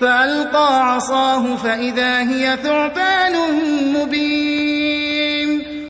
فألقى عصاه فإذا هي ثعبان